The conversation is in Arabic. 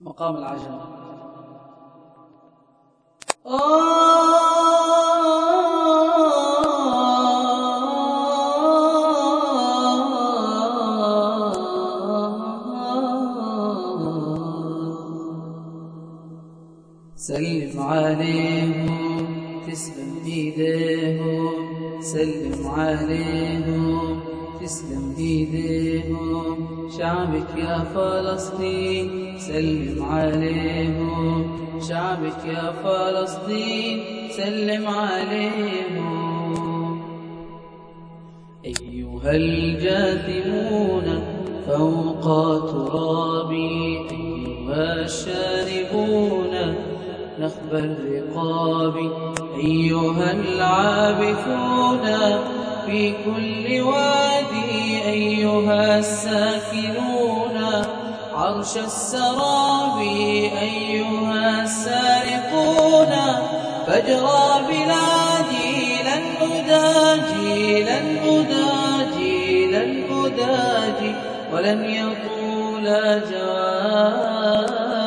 مقام العجب سلم عليهم تسلم إيديهم سلم عليهم. تسلم ايديهم شعبك يا فلسطين سلم عليهم. شعبك يا فلسطين سلم عليهم. أيها الجاثمون فوق ترابي أيها الشاربون نخب الرقاب. أيها العابثون في كل وادي أيها الساكنون عرش السراب أيها السارقون. فجرى بلادي لن أداجي لن أداجي لن أداجي ولن يطول جوابي.